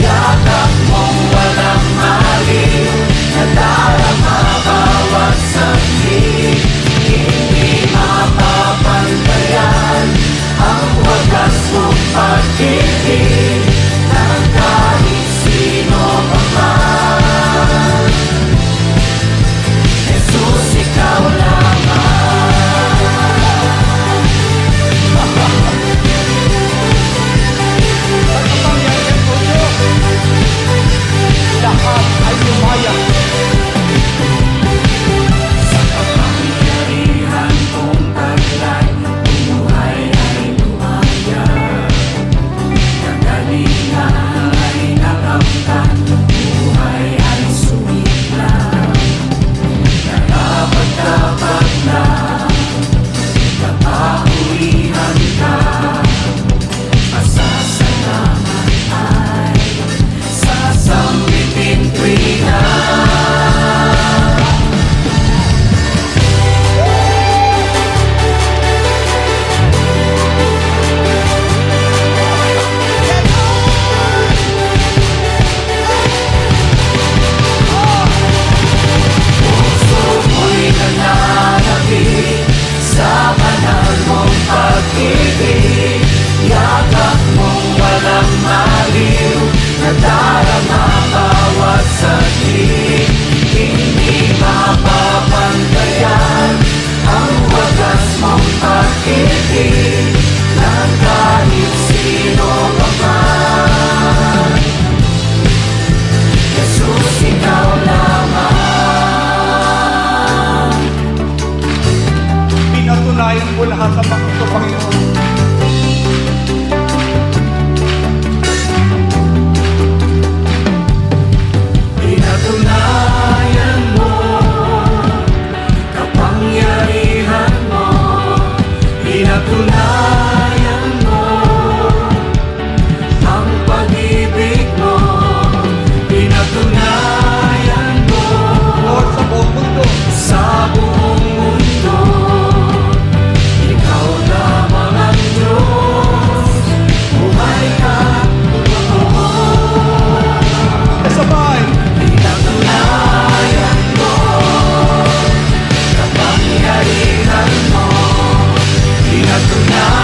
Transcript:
Yeah. at the know.